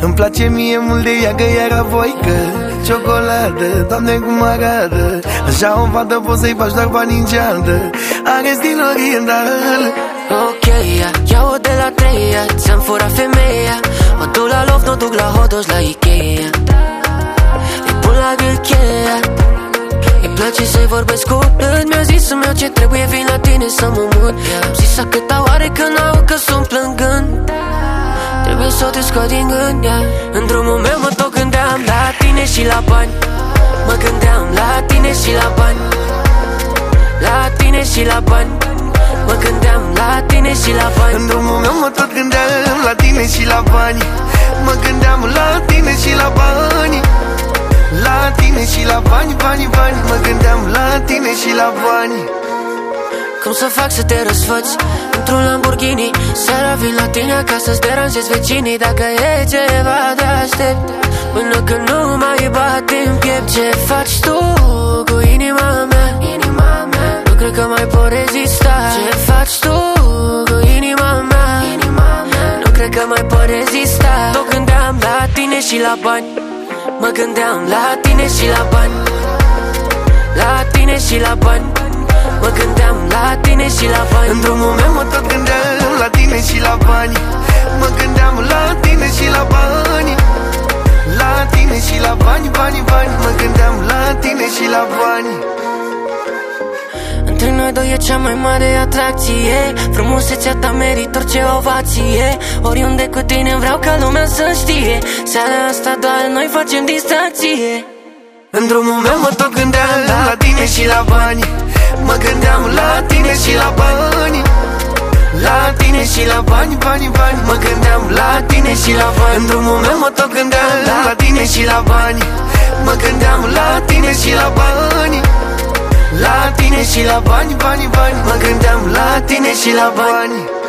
Îmi place mie mult de ea că era voică Ciocoladă, doamne cum arată. Așa o fată poți să-i faci doar bani în geantă. Are stil oriental. Ok, ia-o de la treia Ți-am furat femeia. O duc la loft, nu duc la Hodos, la Ikea. Îi pun la gât cheia Îi place să-i vorbesc cu rând Mi-a zis să-mi iau ce trebuie, vin la tine să mă mut. Am zis a câta oare să o te scot din gând, yeah. În drumul meu mă tot gândeam la tine și la bani. Mă gândeam la tine și la bani. La tine și la bani. Mă gândeam la tine și la bani. În drumul meu mă tot gândeam la tine și la bani. Mă gândeam la tine și la bani. La tine și la bani, bani, bani. Mă gândeam la tine și la bani Cum să fac să te răsfăți? Într-un Lamborghini Seara vin la tine ca să-ți deranjezi vecinii. Dacă e ceva de aștept Până când nu mai bat în piept Ce faci tu cu inima mea? Inima mea. Nu cred că mai pot rezista. Ce faci tu cu inima mea? Inima mea. Nu cred că mai pot rezista. Tot gândeam la tine și la bani Mă gândeam la tine și la bani. La tine și la bani Mă gândeam la tine și la bani. În drumul meu mă tot gândeam la tine și la bani. Mă gândeam la tine și la bani. La tine și la bani, bani, bani. Mă gândeam la tine și la bani. Între noi doi e cea mai mare atracție. Frumusețea ta merită orice ovație. Oriunde cu tine vreau ca lumea să știe. Seara asta doar noi facem distracție. În drumul meu mă tot gândeam la tine și la bani Mă gândeam la tine și la bani. La tine și la bani, bani, bani. Mă gândeam la tine și la bani. În drumul meu mă tot gândeam la tine și la bani. Mă gândeam la tine și la bani. La tine și la bani, bani, bani. Mă gândeam la tine și la bani